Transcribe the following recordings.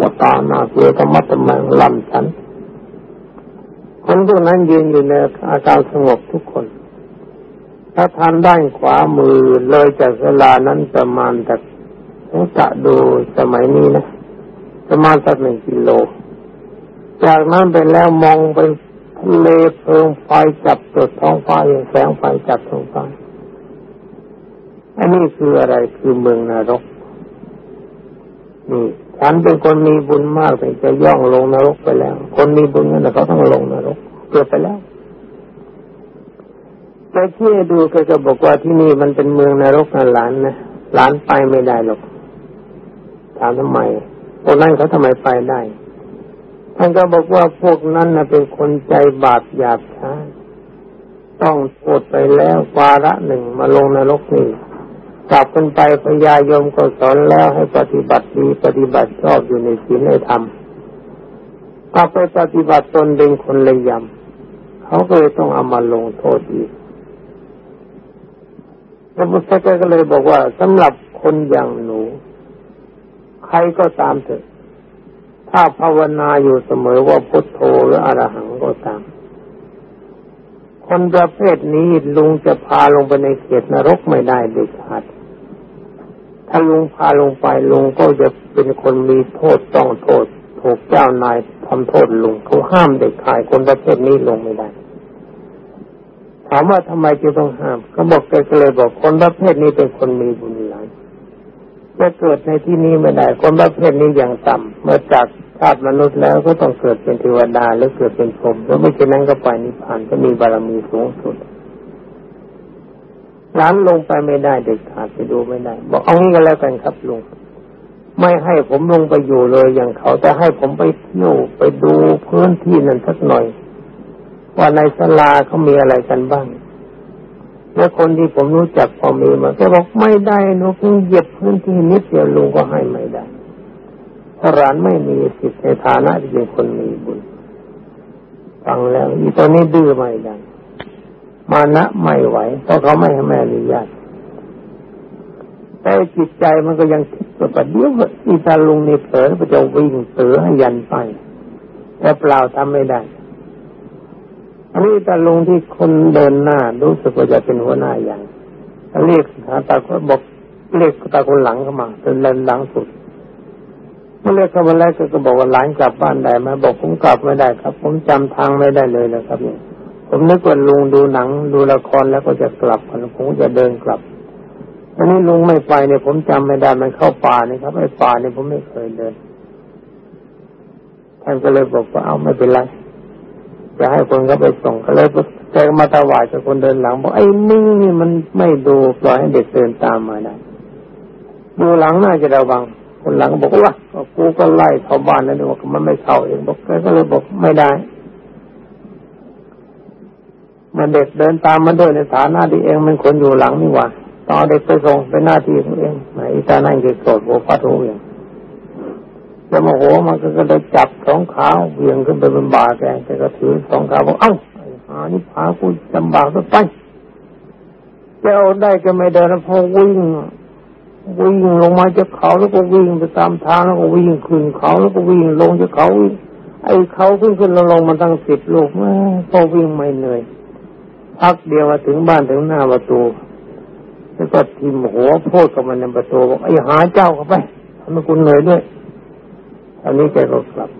ปวดตาหน้าเกลือธรรมะธรรมลำฉัน คนพวกนั้นยืนอยู่ในอาการสงบทุกคน ถ้าทานด้านขวามือเลยจากเวลานั้นประมาณจากต้องกะดูสมัยนี้นะ ประมาณสักหนึ่งกิโล จากนั้นไปแล้วมองไปทะเลเพลิงไฟจับจุดท้องฟ้าอย่างแสงไฟจับท้องฟ้าอันนี้คืออะไรคือเมืองนรกนี่ ฉันเป็นคนมีบุญมากแต่จะย่องลงนรกไปแล้ว คนมีบุญนั่นเขาต้องลงนรกเกิดไปแล้วแต่เชื่ดูก็จะบอกว่าที่นี่มันเป็นเมืองนรกนะหลานนะหลานไปไม่ได้หรอกถามทำไมคนนั้นเขาทำไมไปได้ท่านก็บอกว่าพวกนั้นนะเป็นคนใจบาปหยาบช้าต้องโทษไปแล้ววาระหนึ่งมาลงนรกนี่ กลับกันไปพญายมก็สอนแล้วให้ปฏิบัติดีปฏิบัติชอบอยู่ในศีลในธรรมกลับไปปฏิบัติตนเป็นคนเลยยำเขาก็เลยต้องเอามาลงโทษอีกพระพุทธเจ้าก็เลยบอกว่าสำหรับคนอย่างหนู ใครก็ตามเถอะ ถ้าภาวนาอยู่เสมอว่าพุทโธหรืออรหังก็ตาม คนประเภทนี้ลุงจะพาลงไปในเขตนรกไม่ได้เด็ดขาด ถ้าลุงพาลงไปลุงก็จะเป็นคนมีโทษต้องโทษ ถูกเจ้านายทำโทษลุงเขาห้ามเด็กขายคนประเภทนี้ลงไม่ได้ ถามว่าทำไมจะต้องห้ามเขาบอกแกก็เลยบอกคนประเภทนี้เป็นคนมีบุญหลายจะเกิดในที่นี้ไม่ได้ คนประเภทนี้อย่างต่ำเมื่อจากชาติมนุษย์แล้วก็ต้องเกิดเป็นเทวดาหรือเกิดเป็นพรหมแล้วไม่เช่นนั้นก็ไปนิพพานก็มีบารมีสูงสุด ร้านลงไปไม่ได้เด็กขาดไปดูไม่ได้ บอกเอางี้ก็แล้วกันครับลุงไม่ให้ผมลงไปอยู่เลยอย่างเขาจะให้ผมไปเที่ยวไปดูพื้นที่นั้นสักหน่อย ว่าในสลาเขามีอะไรกันบ้าง แล้วคนที่ผมรู้จักพอมีมาก็บอกไม่ได้หนูเพิ่งเหยียบพื้นที่นิดเดียวลุงก็ให้ไม่ได้ถ้าร้านไม่มีสิทธิ์ในฐานะที่เป็นคนมีบุญฟังแล้วอีตัวนี้ดื้อไม่ได้ มานะไม่ไหวเพราะเขาไม่ให้แม่อนุญาตแต่จิตใจมันก็ยังคิดว่าเดี๋ยวอีตาลุงนี่เผลอไปจะวิ่งเสือให้ยันไปแต่เปล่าทำไม่ได้อันนี้ตาลุงที่คนเดินหน้ารู้สึกว่าจะเป็นหัวหน้าอย่างเรียกหาตาก็บอกเรียกตาคนหลังเข้ามาเป็นเลนหลังสุดเมื่อเรียกเข้ามาแล้วก็บอกว่าหลานกลับบ้านได้ไหมบอกผมกลับไม่ได้ครับ ผมจำทางไม่ได้เลยนะครับเนี่ย ผมนึกว่าลุงดูหนังดูละครแล้วก็จะกลับผมจะเดินกลับอันนี้ลุงไม่ไปเนี่ยผมจำไม่ได้มันเข้าป่านี่ครับไอ้ป่าเนี่ยผมไม่เคยเดินท่านก็เลยบอกว่าเอาไม่เป็นไรจะให้คนเขาไปส่งก็เลยใจมาถวายกับคนเดินหลังบอกไอ้นี่นี่มันไม่ดูปล่อยให้เด็กเดินตามมาได้ดูหลังน่าจะระวัง คนหลังบอกว่ากูก็ไล่เข้าบ้านแล้วบอกมันไม่เข้าเองบอกก็เลยบอกไม่ได้ มันเด็กเดินตามมาด้วยในฐานะที่เองมันคนอยู่หลังนี่หว่าตอนเด็กไปส่งเป็นหน้าที่ของเองไหนตานั่งเด็กโกรธโวพัดโวเองแล้วโมโหมันก็เลยจับสองขาเวียงขึ้นไปบนบ่าแกแกก็ถือสองขาบอกเอ้าหานี่พากูจำบากไปแกเอาได้ก็ไม่เดินพอวิ่งวิ่งลงมาจากเขาแล้วก็วิ่งไปตามทางแล้วก็วิ่งขึ้นเขาแล้วก็วิ่งลงจากเขาไอ้เขาขึ้นขึ้นลงลงมาตั้งสิบลูกแม่พอวิ่งไม่เหนื่อย พักเดียวมาถึงบ้านถึงหน้าประตู แล้วก็ทิมหัวโพดกับมันในประตูบอกไอ้หาเจ้าเข้าไปทำให้คุณเหนื่อยด้วยอันนี้แกก็กลับ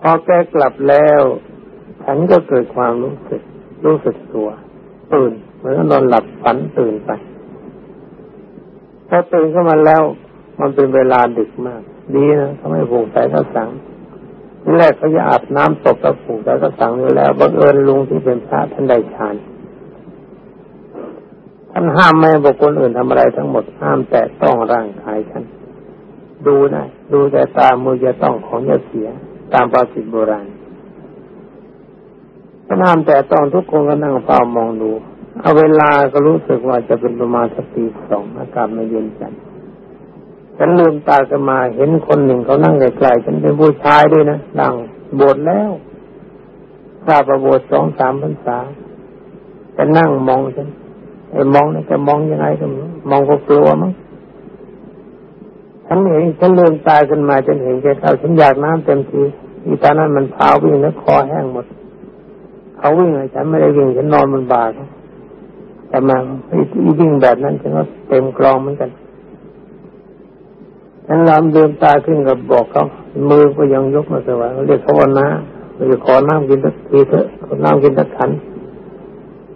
พอแกกลับแล้ว ฉันก็เกิดความรู้สึก รู้สึกตัวตื่นเหมือนนอนหลับฝันตื่นไปพอตื่นขึ้นมาแล้ว มันเป็นเวลาดึกมาก ดีนะทำให้ผูกสายข้าสัง แรกเขาจะอาบน้ำตกกระผูกสายข้าสังอยู่แล้วบังเอิญลุงที่เป็นพระท่านได้ฌานท่านห้ามไม่บอกคนอื่นทำอะไรทั้งหมดห้ามแต่ต้องร่างกายฉันดูนะดูแต่ตามือจะต้องของจะเสีย ตามภาษิตโบราณท่านห้ามแต่ต้องทุกคนก็นั่งเฝ้ามองดู เอาเวลาก็รู้สึกว่าจะเป็นประมาณสักตีสองอากาศไม่เย็นจัด ฉันลืมตาขึ้นมาเห็นคนหนึ่งเขานั่งไกลๆฉันเป็นผู้ชายด้วยนะนั่งบวชแล้วทราบประบวชสองสามพรรษาจะนั่งมองฉันไอ้มองนี่จะมองยังไงก็มองก็กลัวมั้งฉันเห็นฉันเลื่อนตาขึ้นมาฉันเห็นแกเข้าฉันอยากน้ำเต็มทีอีตานั้นมันพาวิ่งแล้วคอแห้งหมด เขาวิ่งไอ้ฉันไม่ได้วิ่งฉันนอนบนบ่าเขาแต่มาอีวิ่งแบบนั้นฉันก็เต็มกรองเหมือนกัน ฉันลำเดินตาขึ้นกับบอกเขามือก็ยังยกมาสว่างเรียกเขาว่าน้าเราจะขอน้ำกินสักทีเถอะขอน้ำกินสักขัน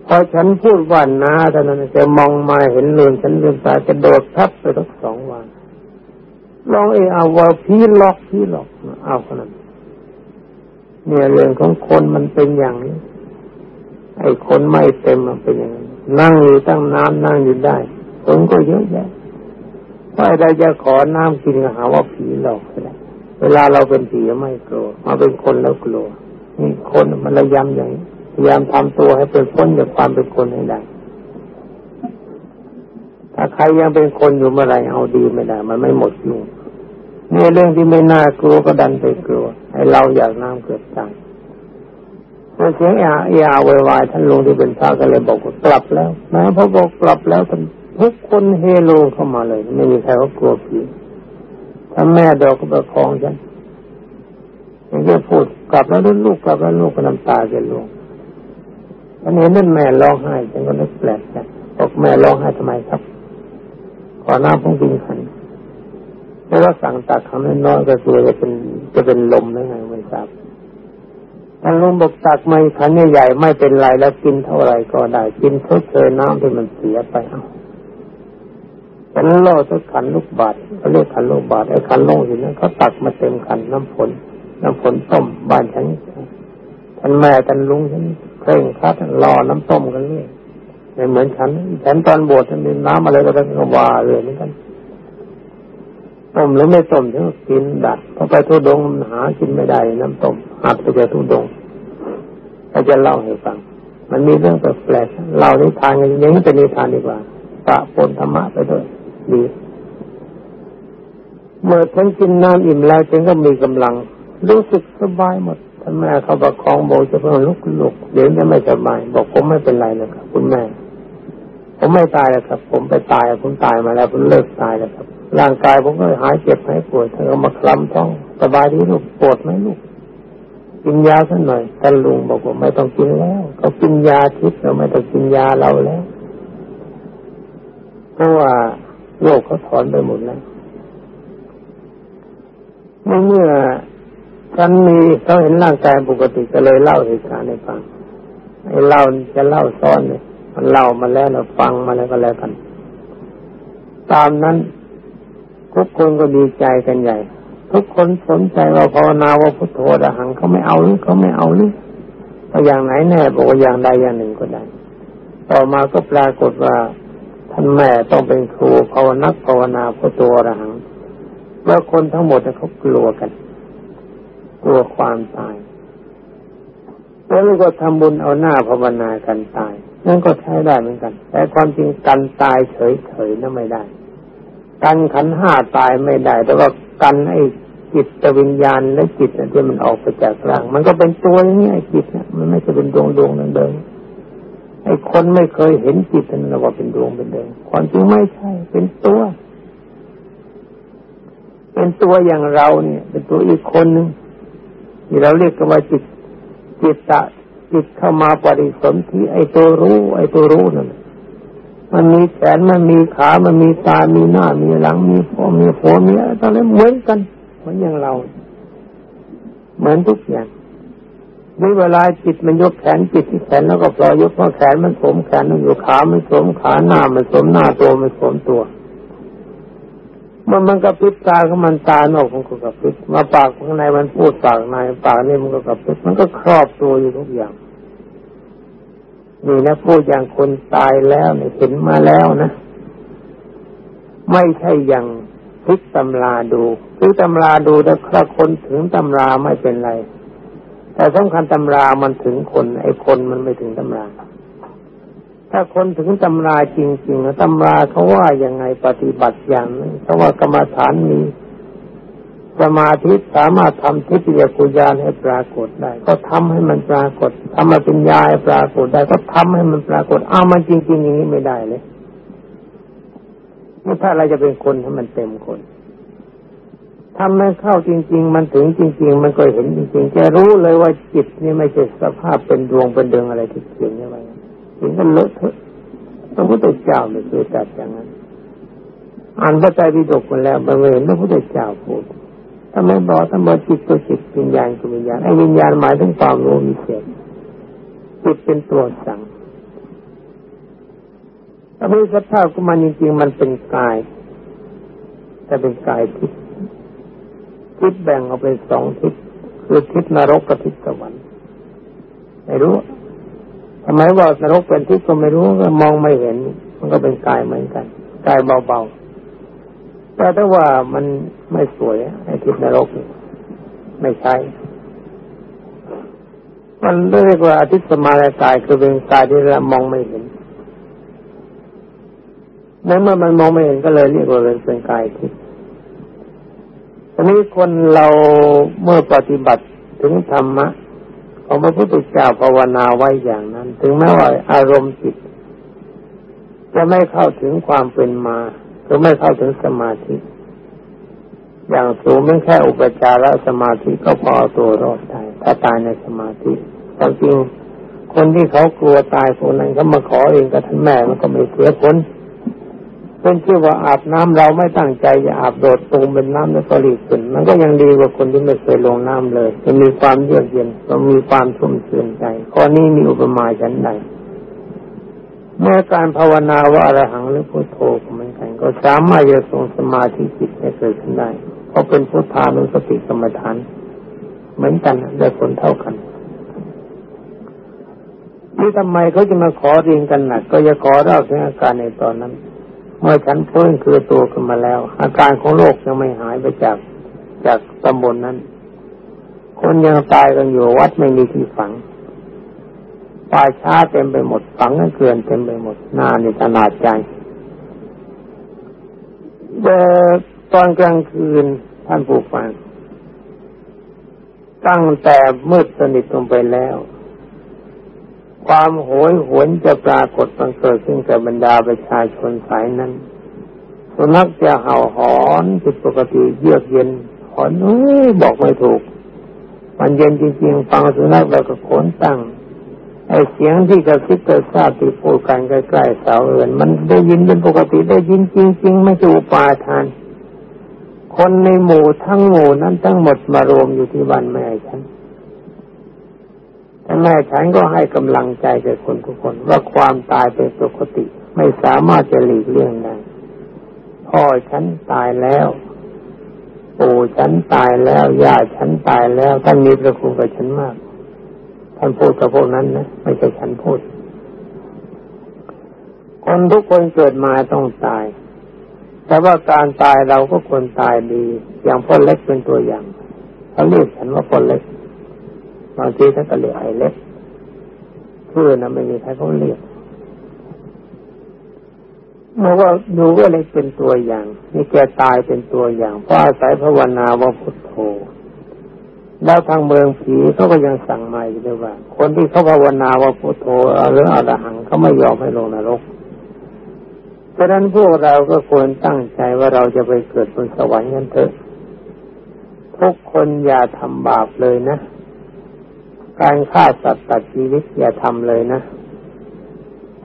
พอฉันพูดว่าน้าเท่านั้นจะมองมาเห็นเรือนฉันเดินตาจะโดดทับไปทั้งสองวันลองเอเอาว่าพีล็อกพีล็อกเอาขนาดเนี่ยเรื่องของคนมันเป็นอย่างนี้ไอ้คนไม่เต็มมันเป็นอย่างนี้นั่งอยู่ตั้งน้ำนั่งอยู่ได้คนก็เยอะแยะ ถ้าเราจะขอน้ำกินหาว่าผีหลอกได้เวลาเราเป็นผีไม่กลัวมาเป็นคนแล้วกลัวนี่คนมันระยำอย่างพยายามทำตัวให้เป็นพ้นจากความเป็นคนให้ได้ถ้าใครยังเป็นคนอยู่เมื่อไรเอาดีไม่ได้ มันไม่หมดยุ่งนี่เรื่องที่ไม่น่ากลัวก็ดันไปกลัวให้เราอยากน้ำเกิดตายเมื่อเสียงอาเออาวายท่านลุงที่เป็นพระก็เลยบอกว่ากลับแล้วนะพอบอกกลับแล้วทุ ทุกคนเฮโลเข้ามาเลย ไม่มีใครว่ากลัวผีถ้าแม่ดอกก็ประคองฉันอย่างนี้พูดกลับแล้วลูกกลับแล้วลูกก็น้ำตาจะลงอันนี้นั่นแม่ร้องไห้ฉันก็นึกแปลกใจบอกแม่ร้องไห้ทำไมครับขอน้ำพุ่งกินขันแล้วก็สั่งตักคำน้อยก็คือจะเป็นจะเป็นลมหรือไงไม่ทราบท่านลุงบอกตักไม่ขันใหญ่ไม่เป็นไรแล้วกินเท่าไรก็ได้ กินทดเชยน้ำที่มันเสียไปเอา ฉันโล่ทุกขันลูกบาทเขาเรียกขันลูกบาทไอ้ขันโล่อยู่นั้นเขาตักมาเต็มขันน้ำฝนน้ำฝนต้มบ้านฉันท่านแม่ท่านลุงฉันเคร่งครัดรอน้ำต้มกันเลยไม่เหมือนฉันฉันตอนบวชฉันมีน้ำอะไรก็ต้องว่าเลยเหมือนกันต้มหรือไม่ต้มฉันกินดัดพอไปทุดงหากินไม่ได้น้ำต้มหักไปจากทุดงก็จะเล่าให้ฟัง มันมีเรื่องแปลกๆเล่านิทานอย่างนี้เป็นนิทานดีกว่าปะปนธรรมะไปด้วย ดี เมื่อฉันกินน้ำอิ่มแล้วฉันก็มีกำลัง รู้สึกสบายหมดท่านแม่เขาประคองโบจะเพิ่งลุกลุกเดี๋ยวจะไม่สบายบอกผมไม่เป็นไรนะครับ คุณแม่ ผมไม่ตายแล้วครับ ผมไปตายผมตายมาแล้วผมเลิกตายแล้วครับ ร่างกายผมก็หายเจ็บหายปวดเธอมาคลำท้องสบายดีลูกปวดไหมลูกกินยาสักหน่อยท่านลุงบอกว่าไม่ต้องกินแล้วเขากินยาทิพย์เราไม่ต้องกินยาเราแล้ว เพราะว่า โรคเขาถอนไปหมดแล้วเมื่อฉันมีเขาเห็นร่างกายปกติก็เลยเล่าเหตุการณ์ให้ฟังไอ้เล่าจะเล่าซ้อนเนี่ยมันเล่ามาแล้วเราฟังมาแล้วก็แล้วกัน ตามนั้นทุกคนก็ดีใจกันใหญ่ ทุกคนสนใจว่าภาวนาว่าพุทโธดหังเขาไม่เอาหรือเขาไม่เอาหรือก็อย่างไหนแน่บอกว่าอย่างใดอย่างหนึ่งก็ได้ ต่อมาก็ปรากฏว่า แม่ต้องเป็นครูภาวนักภาวนาพุทโธดหังเมื่อคนทั้งหมดเขากลัวกัน กลัวความตายแล้วก็ทำบุญเอาหน้าภาวนากันตาย นั่นก็ใช้ได้เหมือนกัน แต่ความจริงกันตายเฉยๆนั่นไม่ได้ กันขันห้าตายไม่ได้ แต่ว่ากันไอ้จิตวิญญาณและจิตที่มันออกไปจากร่าง มันก็เป็นตัวอย่างนี้ไอ้จิตเนี่ยมันไม่ใช่เป็นดวงดวงนั่นเดิม ไอ้คนไม่เคยเห็นจิตนั่นว่าเป็นดวงเป็นเดิมความจริงไม่ใช่ เป็นตัว เป็นตัวอย่างเราเนี่ย เป็นตัวอีกคนหนึ่งที่เราเรียกกันว่าจิต จิตตะจิตเข้ามาปฏิสนธิไอ้ตัวรู้ ไอ้ตัวรู้นั่นมันมีแขนมันมีขา มันมีตา มีหน้า มีหลัง มีพ่อมีผัวมีอะไรต่างๆเหมือนกัน เหมือนอย่างเรา เหมือนทุกอย่าง ในเวลาจิตมันยกแขนจิตที่แขนแล้วก็ปล่อยยกเพราะแขนมันสวมแขนมันอยู่ขามันสวมขาหน้ามันสวมหน้าตัวมันสวมตัวมันมันกระพริบตาของมันตาโนกของกระพริบมาปากข้างในมันพูดปากในปากนี่มันก็กระพริบมันก็ครอบตัวอยู่ทุกอย่างนี่นะพูดอย่างคนตายแล้วเนี่ยเห็นมาแล้วนะ ไม่ใช่อย่างพลิกตำราดูพลิกตำราดูแต่ถ้าคนถึงตำราไม่เป็นไร แต่สำคัญตำรามันถึงคน ไอ้คนมันไม่ถึงตำรา ถ้าคนถึงตำราจริงๆตำราเขาว่ายังไงปฏิบัติอย่างนั้นเขาว่ากรรมฐานมีสมาธิสามารถทำทิฏยากุญาณให้ปรากฏได้ ก็ทำให้มันปรากฏทำมาเป็นยาให้ปรากฏได้ ก็ทำให้มันปรากฏอ้ามันจริงๆอย่างนี้ไม่ได้เลยไม่ถ้าเราจะเป็นคนให้มันเต็มคน ทำให้เข้าจริง ๆ มันถึงจริง ๆ มันก็เห็นจริงๆจะรู้เลยว่าจิตนี่ไม่ใช่สภาพเป็นดวงเป็นเดืองอะไรที่เขียนไว้ถึงกันเลอะเทอะพระพุทธเจ้าไม่เคยจัดอย่างนั้นอ่านพระไตรปิฎกมาแล้วบางเห็นพระพุทธเจ้าพูดทำไมบอกทำไมจิตตัวจิตวิญญาณตัววิญญาณไอ้วิญญาณหมายถึงความรู้มีเศษจิตเป็นตัวสั่งถ้าไม่สภาพของมันจริงๆมันเป็นกาย แต่เป็นกายทิพย์ ทิศแบ่งออกเป็นสองทิศคือทิศนรกกับทิศสวรรค์ไม่รู้ทำไมว่านรกเป็นทิศก็ไม่รู้ก็มองไม่เห็น มันก็เป็นกายเหมือนกันกายเบาๆแต่ถ้าว่ามันไม่สวยไอ้ทิศนรกไม่ใช่มันเรียกว่าทิศสมาลกายคือเป็นกายที่เรามองไม่เห็นในเมื่อมันมองไม่เห็นก็เลยเรียกว่าเป็นกายทิศ ทีนี้คนเราเมื่อปฏิบัติถึงธรรมะของพระพุทธเจ้าภาวนาไว้อย่างนั้น ถึงแม้ว่าอารมณ์จิต จะไม่เข้าถึงความเป็นมาหรือไม่เข้าถึงสมาธิ อย่างสูงไม่แค่อุปจารสมาธิก็พอตัวรอดได้ถ้าตายในสมาธิความจริงคนที่เขากลัวตายคนนั้นเขามาขอเองกับท่านแม่มันก็ไม่เสียผล เป็นชื่อว่าอาบน้ำเราไม่ตั้งใจจะอาบโดดตูมเป็นน้ำแล้วก็รีบขึ้น มันก็ยังดีกว่าคนที่ไม่เคยลงน้ำเลยจะมีความเยือกเย็นก็มีความชุ่มชื่นใจข้อนี้มีอุปมาฉันใดเมื่อการภาวนาว่าอรหังหรือพุทโธเหมือนกันก็สามารถจะทรงสมาธิจิตให้เกิดขึ้นได้เพราะเป็นพุทธานุสติกรรมฐาน เหมือนกันได้ผลเท่ากันนี่ทำไมเขาจะมาขอเรียนกันหนักก็จะขอเล่าถึงอาการในตอนนั้น เมื่อฉันฟื้นคือตัวขึ้นมาแล้ว อาการของโรคยังไม่หายไปจากจากตำบลนนั้น คนยังตายกันอยู่วัดไม่มีที่ฝังป่าช้าเต็มไปหมดฝังกันเกลื่อนเต็มไปหมดหน้านี่ขนาดใจเดตอนกลางคืนท่านผู้ฟังตั้งแต่มืดสนิทลงไปแล้ว ความโหยหวนจะปรากฏบังเกิดขึ้นกับบรรดาประชาชนสายนั้นสุนัขจะเห่าหอนผิดปกติเยือกเย็นหอนเอ้ยบอกไม่ถูก มันเย็นจริงๆฟังสุนัขแล้วก็ขนตั้งไอเสียงที่กระซิบกระซาบที่พูดกันใกล้ๆเสาเอือนมันได้ยินเป็นปกติได้ยินจริงๆ ไม่ถูปาทาน คนในหมู่ทั้งหมู่นั้นทั้งหมดมารวมอยู่ที่บ้านแม่ฉัน แม่ฉันก็ให้กำลังใจแก่คนทุกคนว่าความตายเป็นปกติ ไม่สามารถจะหลีกเลี่ยงได้พ่อฉันตายแล้วปู่ฉันตายแล้วย่าฉันตายแล้วท่านมีพระคุณกับฉันมาก ท่านพูดกับพวกนั้นนะไม่ใช่ฉันพูด คนทุกคนเกิดมาต้องตาย แต่ว่าการตายเราก็ควรตายดี อย่างพ่อเล็กเป็นตัวอย่างเขาเรียกฉันว่าพ่อเล็ก บางทีท่านก็เรียกไอเล็กเพื่อนนะไม่มีใครเขาเรียกเมื่อว่าดูว่าเล็กเป็นตัวอย่าง นี่แกตายเป็นตัวอย่างเพราะอาศัยภาวนาว่าพุทโธแล้วทางเมืองผีเขาก็ยังสั่งมาอยู่ด้วยว่า คนที่เขาภาวนาว่าพุทโธหรืออรหังเขาไม่ยอมให้ลงนรกฉะนั้นพวกเราก็ควรตั้งใจว่าเราจะไปเกิดบนสวรรค์กันเถอะทุกคนอย่าทำบาปเลยนะ การฆ่าสัตว์ตัดชีวิตอย่าทำเลยนะ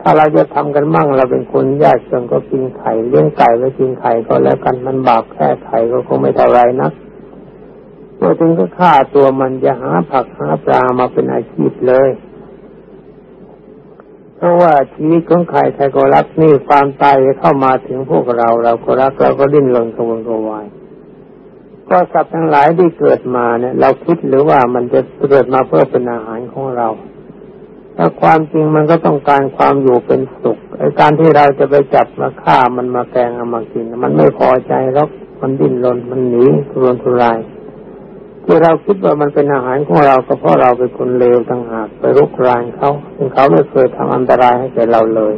ถ้าเราจะทำกันมั่งเราเป็นคนยากจนก็กินไข่เลี้ยงไก่ไว้กินไข่ก็แล้วกันมันบาปแค่ไข่ก็คงไม่เท่าไรนะพอถึงก็ฆ่าตัวมันจะหาผักหาปลามาเป็นอาชีพเลย เพราะว่าชีวิตของใครใครก็รักนี่ความตายเข้ามาถึงพวกเราเราก็รักเราก็ดิ้นรนกระวนกระวาย ก็สัตว์ทั้งหลายที่เกิดมาเนี่ย เราคิดหรือว่ามันจะเกิดมาเพื่อเป็นอาหารของเราถ้าความจริงมันก็ต้องการความอยู่เป็นสุขไอ้การที่เราจะไปจับมาฆ่ามันมาแกงเอามากิน มันไม่พอใจหรอกมันดิ้นรนมันหนีทุรนทุรายที่เราคิดว่ามันเป็นอาหารของเราก็เพราะเราเป็นคนเลวต่างหากไปรุกรานเขาซึ่งเขาไม่เคยทำอันตรายให้แก่เราเลย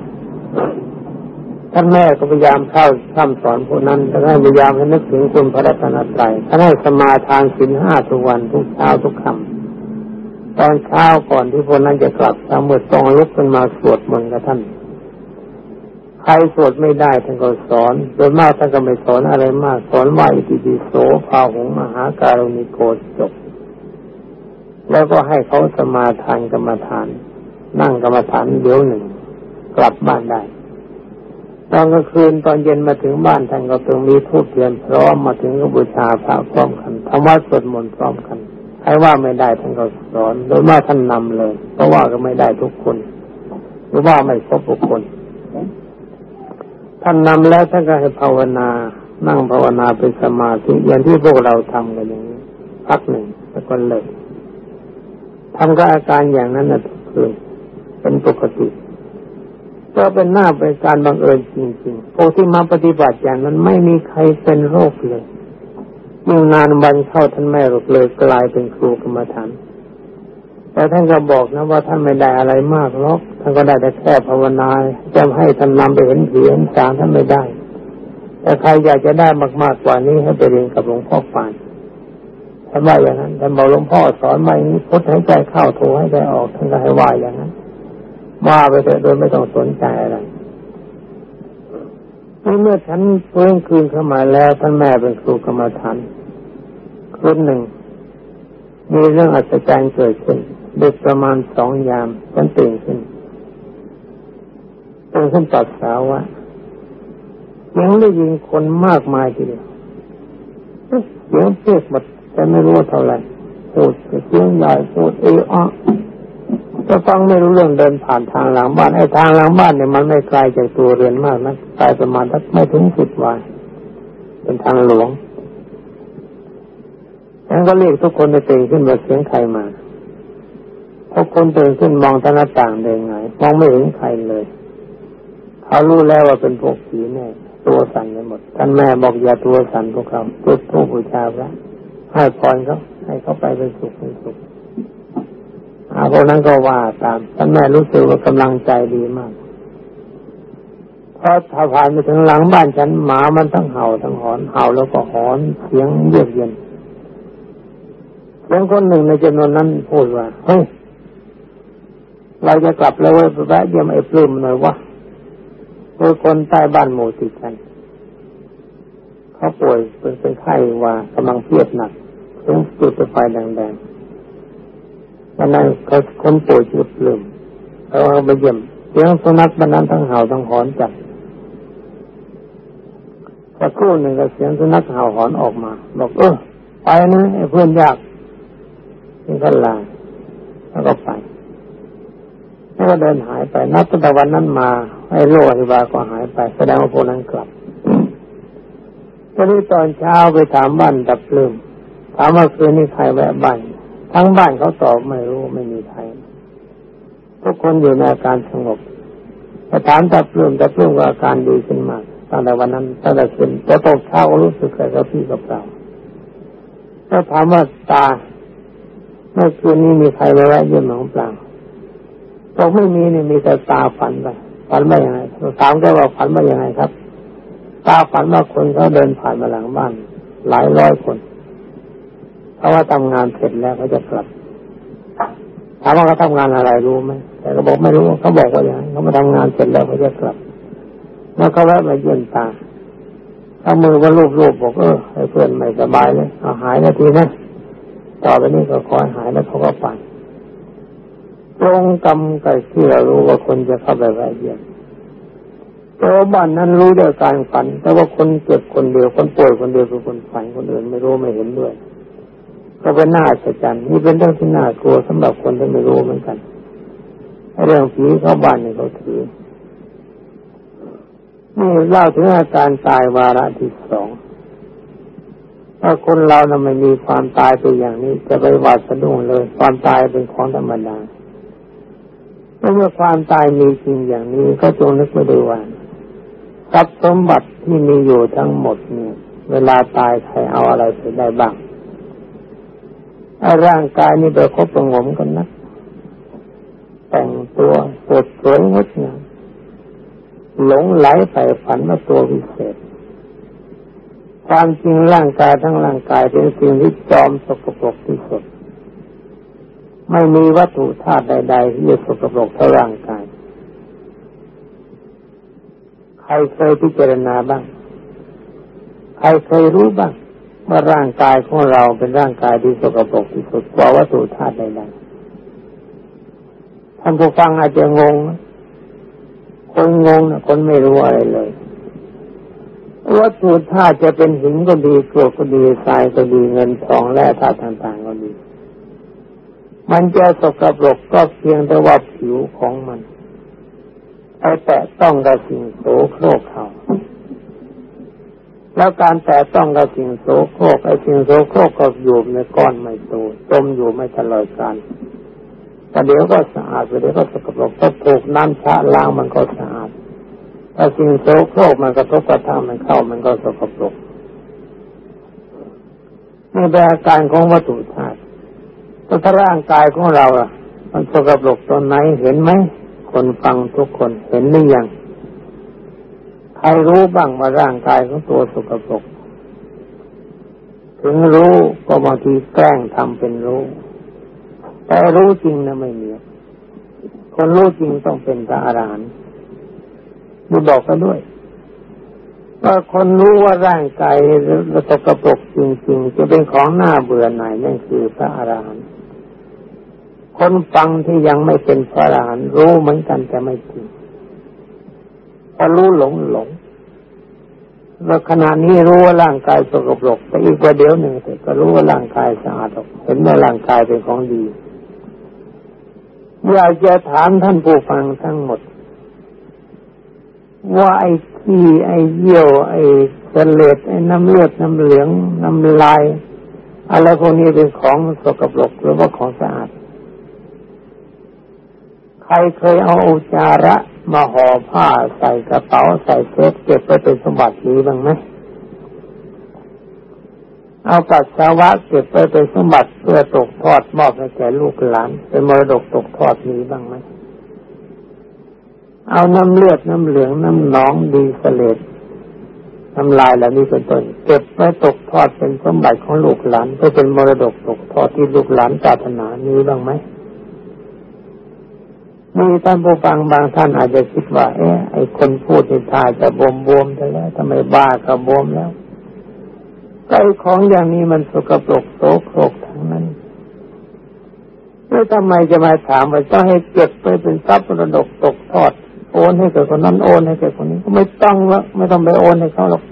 ท่านแม่ก็พยายามเข้าข้ามสอนพวกนั้นแล้วก็พยายามให้นึกถึงคุณพระรัตนตรัยท่านให้สมาทานสินห้าทุกวันทุกเช้าทุกค่ำตอนเช้าก่อนที่พวกนั้นจะกลับเช้ามืดต้องลุกขึ้นมาสวดมนต์กับท่านใครสวดไม่ได้ท่านก็สอน โดยมากท่านก็ไม่สอนอะไรมาก สอนว่าอิติปิโสพาหงมหาการุณิโกจบ แล้วก็ให้เขาสมาทานกรรมฐาน นั่งกรรมฐานเดี๋ยวหนึ่ง กลับบ้านได้ ตอนกลางคืนตอนเย็นมาถึงบ้านท่านก็ต้องมีทูบเทียนพร้อมมาถึงก็บูชาพระพร้อมกันธรรมะสวดมนต์พร้อมกันใครว่าไม่ได้ท่านก็สอน โดยมากท่านนำเลย เพราะว่าก็ไม่ได้ทุกคน หรือว่าไม่ครบทุกคน ท่านนำแล้วท่านก็ให้ภาวนา นั่งภาวนาเป็นสมาธิอย่างที่พวกเราทำกันอย่างนี้พักหนึ่งแล้วก็เลิกทำก็อาการอย่างนั้นนะทุกคืนเป็นปกติ ก็เป็นหน้าเป็นการบังเอิญจริงๆพวกที่มาปฏิบัติอย่างนั้นไม่มีใครเป็นโรคเลยเมื่อนานวันเข้าท่านไม่หรกเลยกลายเป็นครูกรรมฐานแต่ท่านก็บอกนะว่าท่านไม่ได้อะไรมากหรอกท่านก็ได้แต่แค่ภาวนาจะให้ท่านนำไปเห็นผีเห็นสารท่านไม่ได้ แต่ใครอยากจะได้มากๆกว่านี้ให้ไปเรียนกับหลวงพ่อปานท่านว่าอย่างนั้นท่านบอกหลวงพ่อสอนมาอย่างนี้พุทให้ใจเข้าโทให้ใจออกท่านก็ให้ว่าอย่างนั้น ว่าไปเถอะโดยไม่ต้องสนใจอะไรเมื่อฉันเพิ่งคืนเข้ามาแล้วท่านแม่เป็นครูกรรมฐานคืนหนึ่ง มีเรื่องอัศจรรย์เกิดขึ้นเด็กประมาณสองยามฉันตื่นขึ้นตื่นขึ้นตัดสาวว่ายังได้ยินคนมากมายทีเดียวเสียงเพียกหมดแต่ไม่รู้เท่าไหร่พูดเสียงใหญ่พูดเออ จะฟังไม่รู้เรื่องเดินผ่านทางหลังบ้านไอ้ทางหลังบ้านเนี่ยมันไม่ไกลจากตัวเรือนมากนะไกลประมาณทักไม่ถึงสิบวาเป็นทางหลวงฉันก็เรียกทุกคนในตื่นขึ้นมาเสียงใครมาพอคนตื่นขึ้นมองทางหน้าต่างเดินไงมองไม่เห็นใครเลย เขารู้แล้วว่าเป็นพวกผีแน่ตัวสั่นไปหมดท่านแม่บอกอย่าตัวสั่นพวกเขาจุดทูบูชาพระให้พรเขาให้เขาไปเป็นสุขเป็นสุข อาพวกนั้นก็ว่าตามท่านแม่รู้สึกว่ากำลังใจดีมากพอถ้าผ่านไปถึงหลังบ้านฉันหมามันทั้งเห่าทั้งหอนเห่าแล้วก็หอนเสียงเยือกเย็นเสียงคนหนึ่งในจำนวนนั้นพูดว่าเฮ้ยเราจะกลับแล้วเว้ยแวะเยี่ยมไอ้ปลื้มหน่อยวะคือคนใต้บ้านหมู่ติดกันเขาป่วยเป็นไข้ว่ากำลังเพียดหนักเพิ่งจุดไฟแดงๆ วันนั้นเขาคนป่วยจุดปลื้มเขาเอาไปเยี่ยมเสียงสุนัขบันนั้นทั้งเห่าทั้งหอนจัดสักครู่หนึ่งก็เสียงสุนัขเห่าหอนออกมา บอกเออไปนะไอ้เพื่อนยากนี่ก็ลาแล้วก็ไปแล้วก็เดินหายไปนับตั้งแต่วันนั้นมาไอ้โลอธิบาก็หายไป แสดงว่าพวกนั้นกลับตอนนี้ตอนเช้าไปถามบ้านดับเริ่มถามว่าคืนนี้ใครแวะบ้าน ทั้งบ้านเขาตอบไม่รู้ไม่มีใครทุกคนอยู่ในอาการสงบแต่ถามดับเริ่มดับเริ่มว่าอาการดีขึ้นมากตั้งแต่วันนั้นตั้งแต่คืนพอตกเช้ารู้สึกกับพี่กับเราถ้าถามว่าตาเมื่อคืนนี้มีใครมาแวะเยี่ยมหลวงเปล่าบอกไม่มีนี่มีแต่ตาฝันไปฝันว่าอย่างไรถามแกว่าฝันว่าอย่างไรครับ ตาฝันว่าคนเขาเดินผ่านมาหลังบ้าน หลายร้อยคน ราะว่าทำงานเสร็จแล้วเขาจะกลับถามว่าเขาทำงานอะไรรู้ไหมแต่ก็บอกไม่รู้เขาบอกว่าอย่างเขามาทำงานเสร็จแล้วเขาจะกลับแล้วเขาแวะมาเยี่ยมตาถ้ามือว่าลูบๆบอกเออให้เพื่อนไม่สบายเลยเอาหายนาทีนะต่อไปนี้ก็ขอหายแล้วเขาก็ไปตรงกรรมกับที่เรารู้ว่าคนจะเข้าไปแวะเยี่ยมตัวบ้านนั้นรู้ด้วยการฝัน แต่ว่าคนเจ็บคนเดียวคนป่วยคนเดียวคือคนฝันคนอื่นไม่รู้ไม่เห็นด้วย ก็เป็นน้าสัจจ์นี่เป็นเรื่องที่น่ากลัวสำหรับคนที่ไม่รู้เหมือนกันเรื่องผีเข้าบ้านนี่เขาถือนี่เล่าถึงอาการตายวาระที่สองถ้าคนเรานะไม่มีความตายตัวอย่างนี้ จะไปหวาดสะดุ้งเลย ความตายเป็นของธรรมดาเมื่อความตายมีจริงอย่างนี้ก็จงนึกไปดูว่าทรัพย์สมบัติที่มีอยู่ทั้งหมดเนี่ย เวลาตายใครเอาอะไรไปได้บ้าง ร่างกายนี่ไปครบประงมกันนะแต่งตัวสดสวยงดงามหลงไหลไปฝันว่าตัววิเศษ ความจริงร่างกายทั้งร่างกายเป็นสิ่งที่จอมสกปรกที่สุด ไม่มีวัตถุธาตุใด ๆ ที่จะสกปรกเท่าร่างกาย ใครเคยพิจารณาบ้าง ใครเคยรู้บ้าง ว่าร่างกายของเราเป็นร่างกายที่สกปรกที่สุดกว่าวัตถุธาตุใดๆท่านผู้ฟังอาจจะงง คนงงนะคนไม่รู้อะไรเลย วัตถุธาตุจะเป็นหินก็ดีกรวดก็ดีทรายก็ดีเงินทองแร่ธาตุต่างๆก็ดี มันจะสกปรกก็เพียงแต่ว่าผิวของมันไปแตะต้องกับสิ่งโสโครกเขา แล้วการแตะต้องกับสิ่งโสโครกไอ้สิ่งโสโครกก็อยู่ในก้อนไม่โตจมอยู่ไม่ตลอดการแต่เดี๋ยวก็สะอาดเดี๋ยวก็สกปรกถ้าถูกน้ำชะล้างมันก็สะอาดถ้าสิ่งโสโครกมันกระทบกระทั่งมันเข้ามันก็สกปรกในเป็นอาการของวัตถุธาตุถ้าร่างกายของเราอะ มันสกปรกตรงไหนเห็นไหมคนฟังทุกคนเห็นหรือยัง ใครรู้บ้างว่าร่างกายของตัวสกปรกถึงรู้ก็บางทีแกล้งทำเป็นรู้ แต่รู้จริงนะไม่มีคนรู้จริงต้องเป็นพระอรหันต์ดูบอกกันด้วยว่าคนรู้ว่าร่างกายสกปรกจริงๆ จะเป็นของหน้าเบื่อหน่ายนั่นคือพระอรหันต์คนฟังที่ยังไม่เป็นพระอรหันต์รู้เหมือนกันแต่ไม่จริง พอรู้หลงหลงว่าขณะนี้รู้ว่าร่างกายสกปรกแต่อีกว่าเดี๋ยวหนึ่งก็รู้ว่าร่างกายสะอาดเห็นว่าร่างกายเป็นของดีอยากจะถามท่านผู้ฟังทั้งหมด ว่าไอ้ขี้ไอ้เยี่ยว ไอ้เสลดไอ้น้ำเลือดน้ำเหลือง น้ำลายอะไรพวกนี้เป็นของสกปรกหรือว่าของสะอาด ใครเคยเอาอุจาระ มาห่อผ้าใส่กระเป๋าใส่เซฟเก็บไว้เป็นสมบัตินี้บ้างไหมเอาปัสสาวะเก็บไว้เป็นสมบัติเพื่อตกทอดมอบให้แก่ลูกหลาน เป็นมรดกตกทอดนี้บ้างไหมเอาน้ำเลือดน้ำเหลืองน้ำหนองดีเสลดน้ำลายเหล่านี้เป็นต้นเก็บไว้ตกทอดเป็นสมบัติของลูกหลานเพื่อเป็นมรดกตกทอดที่ลูกหลานปรารถนานี้บ้างไหม มีท่านผู้ฟังบางท่านอาจจะคิดว่า เอ๊ะไอคนพูดในทาจะบวมบวมไปแล้วทำไมบ้าก็บวมแล้วก็ไอของอย่างนี้มันสกปรกโสโครกทั้งนั้นแล้วทำไมจะมาถามว่าต้องให้เก็บไปเป็นทรัพย์ระดกตกทอดโอนให้กับคนนั้นโอนให้กับคนนี้ก็ไม่ต้องละไม่ต้องไปโอนให้เขาหรอก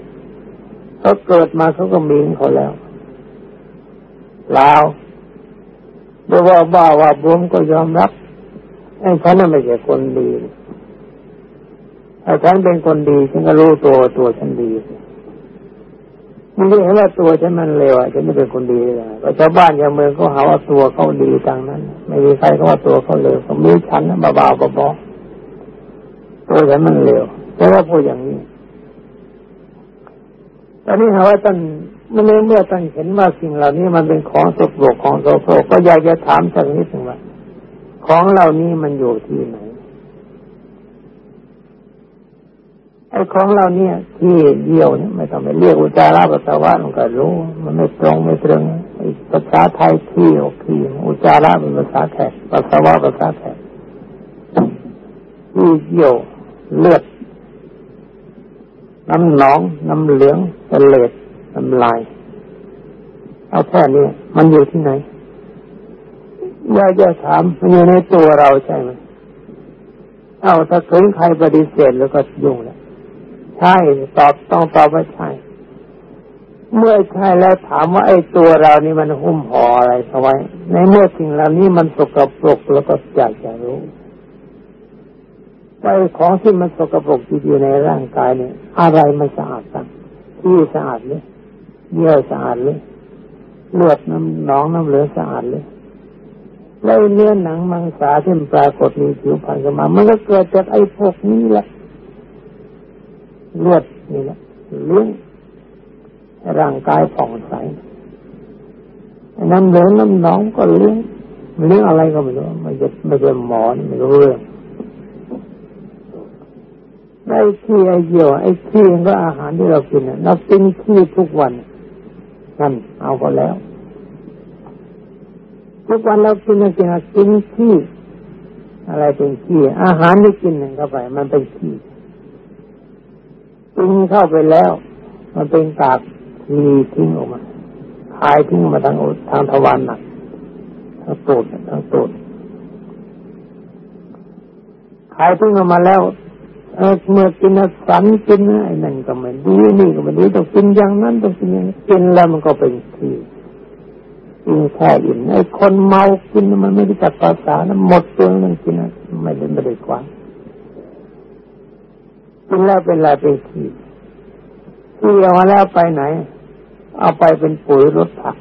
เขาเกิดมาเขาก็มีเขาแล้วลาวหรือว่าบ้าว่าบวมก็ยอมรับ ไอ้ฉันน่ะไม่ใช่คนดีถ้าฉันเป็นคนดีฉันก็รู้ตัวตัวฉันดีมันไม่เห็นว่าตัวฉันมันเลวอะฉันไม่เป็นคนดีเลยเพระชาวบ้านชาวเมืองเขาหาว่าตัวเขาดีทางนั้น ไม่มีใครเขาว่าตัวเขาเลวผมมีฉันนะบ้าบ้าบอตัวฉันมันเลวแต่ว่าพูดอย่างนี้ตอนนี้หาว่าท่านเมื่อเมื่อท่านเห็นว่าสิ่งเหล่านี้มันเป็นของสกปรกของโสโครกก็อยากจะถามสักนิดหนึ่งว่า ของเหล่านี้มันอยู่ที่ไหนไอ้ของเราเนี่ยที่เดียวเนี่ยไม่ต้องไปเรียกอุจาระปัสสาวะมันก็รู้ มันไม่ตรงไม่ตรงไอ้ภาษาไทยที่ออกที่อุจาระเป็นภาษาแขกปัสสาวะภาษาแขกที่เดียวเลือดน้ำหนอง น้ำเหลืองเสลดน้ำลาย เอาแค่นี้มันอยู่ที่ไหน อยากจะถามมันอยู่ในตัวเราใช่ไหมเอาถ้าถึงใครปฏิเสธแล้วก็ยุ่งแล้วใช่ตอบต้องตอบว่าใช่ เมื่อใช่แล้วถามว่าไอ้ตัวเรานี่มันหุ้มห่ออะไรเอาไว้ ในเมื่อสิ่งเหล่านี้มันสกปรกแล้วก็อยากจะรู้ว่าของที่มันสกปรกที่อยู่ในร่างกายเนี่ยอะไรมันสะอาดบ้างที่สะอาดเลยเยื่อสะอาดเลยเลือดน้ำหนองน้ำเหลืองสะอาดเลย แล้วเนื้อหนังมังสาที่ปรากฏมีผิวพรรณกันมา มันก็เกิดจากไอ้พวกนี้แหละลือดนี่แหละเลี้ยงร่างกายผ่องใสน้ำเหลืองน้ำหนองก็เลี้ยงเลี้ยงอะไรก็ไม่รู้ไม่จะไม่จะหมอนไม่รู้เรื่องไอ้ขี้ไอ้เยี่ยวไอ้ขี้ก็อาหารที่เรากินเรากินขี้ทุกวันนั่นเอาก็แล้ว ทุกวันเรากินอะไรกินขี้อะไรเป็นขี้อาหารที่กินเข้าไป มันเป็นขี้กินเข้าไปแล้ว มันเป็นกากทีทิ้งออกมาคายทิ้งมาทางทางทวารหนักทางตูดทางตูดคายทิ้งออกมาแล้วเออเมื่อกินสันกินไอ้นั่นก็ไม่ดีนี่ก็ไม่ดีต้องกินอย่างนั้นต้องกินอย่างนี้กินแล้วมันก็เป็นที่ กินแค่อิ่มไอ้คนเมากินมันไม่ได้จัดภาษานะหมดตัวมันกินนะไม่ได้ไม่ได้กว่ากินแล้วเป็นอะไรเป็นขี้ที่เอามาแล้วไปไหน เอาไปเป็นปุ๋ยรถผัก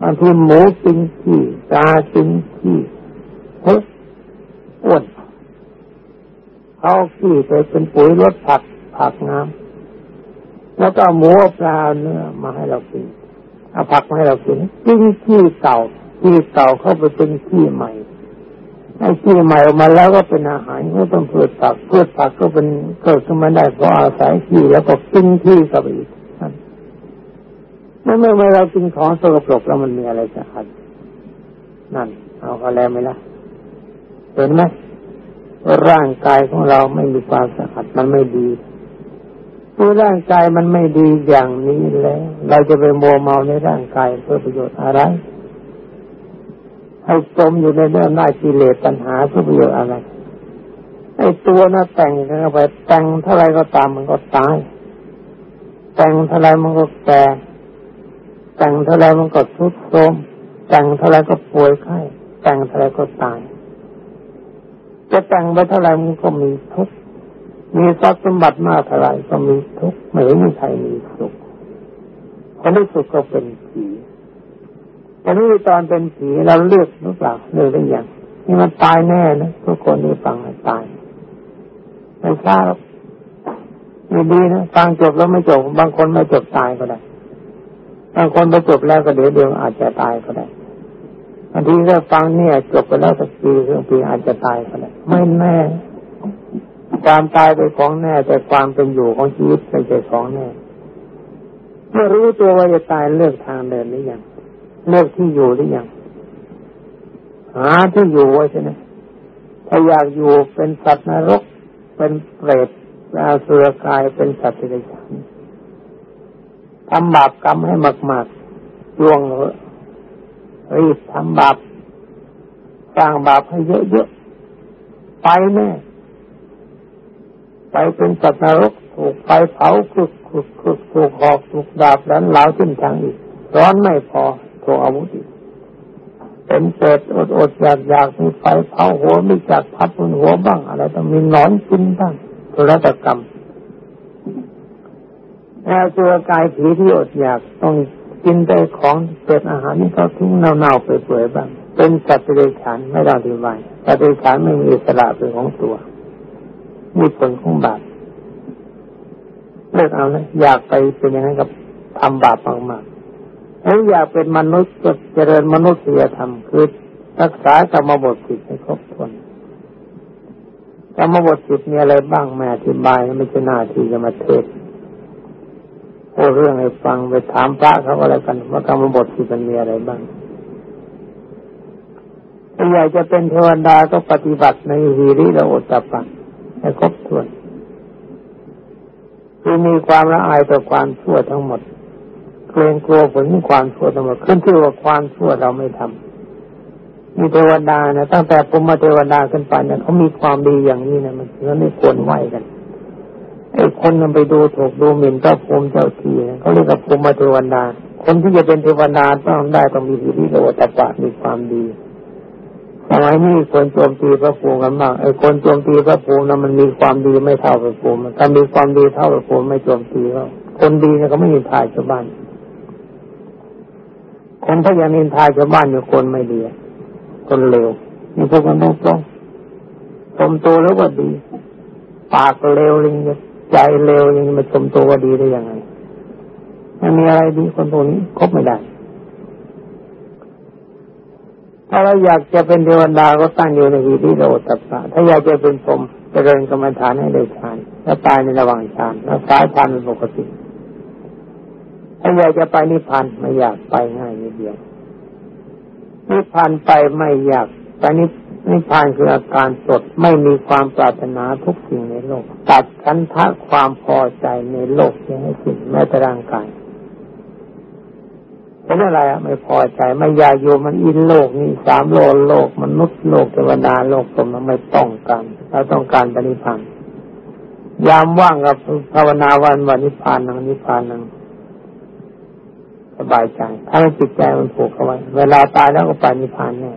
บางทีหมูกินขี้กากินขี้เฮ้ยอ้วนเอาขี้ไปเป็นปุ๋ยรถผักผักน้ำแล้วก็หมูปลาเนื้อมาให้เรากิน เอาผักมาให้เรากินกินขี้เก่าขี้เก่าเข้าไปเป็นขี้ใหม่ไอ้ขี้ใหม่ออกมาแล้วก็เป็นอาหารก็ต้องเพืชผักเพืชผักก็เป็นเกิดขึ้นมาได้เพราะอาศัยขี้แล้วก็กินขี้กับอีกนั่นเมื่อเมื่อเรากินของสกปรกแล้วมันมีอะไรสะอาดนั่น เอาก็แล้วไหมล่ะเห็นไหมร่างกายของเราไม่มีความสะอาดมันไม่ดี เมื่อร่างกายมันไม่ดีอย่างนี้แล้ว เราจะไปโมเมาในร่างกายเพื่อประโยชน์อะไรให้จมอยู่ในเรื่องหน้ากิเลสปัญหาเพื่อประโยชน์อะไรไอ้ตัวน่ะแต่งกันไปแต่งเท่าไรก็ตามมันก็ตาย แต่งเท่าไรมันก็แก่แต่งเท่าไรมันก็ทุดโทรมแต่งเท่าไรก็ป่วยไข้แต่งเท่าไรก็ตาย จะแต่งไปเท่าไรมันก็มีทุกข์ มีทรัพย์สมบัติมากเท่าไรก็มีทุกข์ไม่มีใครมีสุขคนที่สุขก็เป็นผีต่นี่ตอนเป็นผีเราเลือกหรือเปล่าเลือกได้ยังนี่มันตายแน่นะทุกคนที่ฟังตายไม่ทราบไม่ดีนะฟังจบแล้วไม่จบบางคนไม่จบตายก็ได้บางคนไปจบแล้วก็เดี๋ยวเดียวอาจจะตายก็ได้บางทีก็ฟังเนี่ยจบไปแล้วสักปีสองปีอาจจะตายก็ได้ไม่แน่ ความตายเป็นของแน่ แต่ความเป็นอยู่ของชีวิตไม่ใช่ของแน่ เมื่อรู้ตัวว่าจะตายเลือกทางเดินหรือยังเลือกที่อยู่หรือยังหาที่อยู่ไว้ใช่ไหมถ้าอยากอยู่เป็นสัตว์นรก เป็นเปรตอาเสือกายเป็นสัตว์ที่ไรฉันทำบาปกรรมให้มากๆล่วงเหรีบทำบาปสร้างบาปให้เยอะๆไปแน่ ไปเป็นสัตว์นรกถูกไฟเผาคุกคุกคุกถูกหอกถูกดาบดันเหลาขึ้นทางอีก ร้อนไม่พอถูกอาวุธอีกเป็นเศษอดอดอยากอยากมีไฟเผาหัวมีจากพัดบนหัวบ้าง อะไรต้องมีนอนกินบ้างธุรกรรมแล้วตัวกายผีที่อดอยากต้องกินได้ของเป็นอาหารนี่เขาทิ้งเน่าๆเปื่อยๆบ้าง เป็นสัตว์เดรัจฉานไม่ได้ดีไว้สัตว์เดรัจฉานไม่มีอิสระเป็นของตัว มีผลของบาปเลิกเอาเลยอยากไปเป็นอย่างนั้นกับทำบาปมากๆแล้วอยากเป็นมนุษย์ก็เจริญมนุษยธรรมคือรักษากรรมบทสิทธิ์ให้ครบถ้วนกรรมบทสิทธิ์มีอะไรบ้างแม่อธิบายไม่ใช่หน้าที่จะมาเทศพูดเรื่องให้ฟังไปถามพระเขาอะไรกัน ว่ากรรมบทสิทธิ์มันมีอะไรบ้างถ้าอยากจะเป็นเทวดาก็ปฏิบัติในฮีริและอุตตปะ ให้ครบถ้วนคือมีความละอายต่อความชั่วทั้งหมดเกรงกลัวผลของความชั่วทั้งหมดขึ้นที่ว่าความชั่วเราไม่ทำมีเทวดานะตั้งแต่ปุมมาเทวดาขึ้นไปเนี่ยเขามีความดีอย่างนี้นะมันเไม่ควรไหวกันไอ้คนมันไปดูถูกดูหมิ่นเจ้าภูมิเจ้าทีนะเขาเรียกว่าภูมิเทวดา คนที่จะเป็นเทวดาต้องได้ต้องมีอิทธิโลตปะมีความดี สมัยนี้คนโจมตีพระภูมิกันมากไอ้คนโจมตีพระภูมินั้นมันมีความดีไม่เท่าพระภูมิถ้ามีความดีเท่าพระภูมิไม่โจมตีเขาคนดีเนี่ยเขาไม่มีทายชาวบ้านคนถ้ายังนินทายชาวบ้านอยู่คนไม่ดีคนเลวนี่พวกมันต้องตรงชมตัวแล้วว่าดี ปากเลวลิงใจเลวยังมาชมตัวว่าดีได้ยังไงมันมีอะไรดีคนตัวนี้คบไม่ได้ ถ้าเราอยากจะเป็นเทวดาก็ตั้งอยู่ในวิธีโลตัสสะถ้าอยากจะเป็นผมเจริญกรรมฐานให้ได้ฌานแล้วตายในระหว่างฌานแล้วสายฌานเป็นปกติถ้าอยากจะไปนิพพานไม่อยากไปง่ายนิดเดียวนิพพานไปไม่อยากไปนินิพพานคืออาการสดไม่มีความปรารถนาทุกสิ่งในโลก ตัดชันทะความพอใจในโลกยังให้สิ้นแม้แต่ร่างกาย เป็นอะไรอะไม่พอใจไม่อยากอยู่มันอินโลกนี่สามโลกโลกมนุษย์โลกเทวดาโลกสมเราไม่ต้องการเราต้องการปณิพันธ์ยามว่างกับภาวนาวันวันนิพพานนังนิพพานนังสบายใจ ถ้าจิตใจมันผูกเข้าไว้เวลาตายแล้วก็ไปนิพพานแน่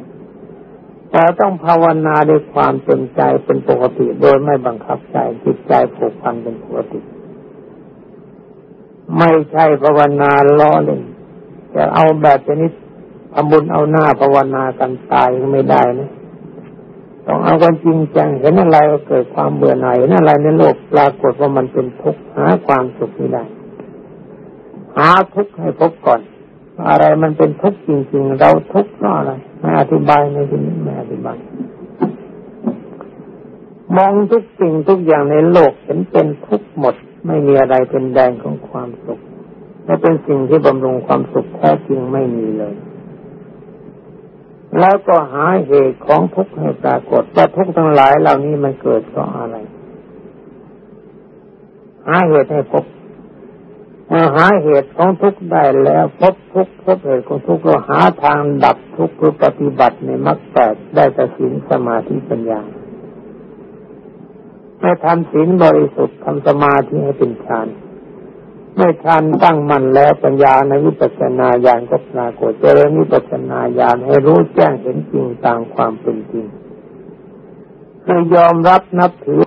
แต่ต้องภาวนาด้วยความเต็มใจเป็นปกติ โดยไม่บังคับใจจิตใจผูกพันเป็นปกติ ไม่ใช่ภาวนาล้อเล่น จะเอาแบบชนิดทำบุญเอาหน้าภาวนากันตายก็ไม่ได้นะต้องเอากันจริงจังเห็นอะไรก็เกิดความเบื่อหน่ายเห็นอะไรในโลกปรากฏว่ามันเป็นทุกข์หาความสุขไม่ได้ หาทุกข์ให้พบก่อนอะไรมันเป็นทุกข์จริง ๆ เราทุกข์เพราะอะไรไม่อธิบายในที่นี้ไม่อธิบายมองทุกสิ่งทุกอย่างในโลกเห็นเป็นทุกข์หมด ไม่มีอะไรเป็นแดงของความสุข และเป็นสิ่งที่บำรุงความสุขแท้จริงไม่มีเลย แล้วก็หาเหตุของทุกข์ให้ปรากฏว่าทุกข์ทั้งหลายเหล่านี้มันเกิดเพราะอะไร หาเหตุให้พบมาหาเหตุของทุกข์ได้แล้วพบทุกข์พบเหตุของทุกข์ก็หาทางดับทุกข์หรือปฏิบัติในมรรคแปดได้แต่ศีลสมาธิปัญญาไม่ทำศีลบริสุทธิ์ทำสมาธิให้เป็นฌาน เมื่อฌานตั้งมั่นแล้วปัญญาในวิปัสสนาญาณก็ปรากฏเจริญวิปัสสนาญาณให้รู้แจ้งเห็นจริงตามความเป็นจริงคือยอมรับนับถือ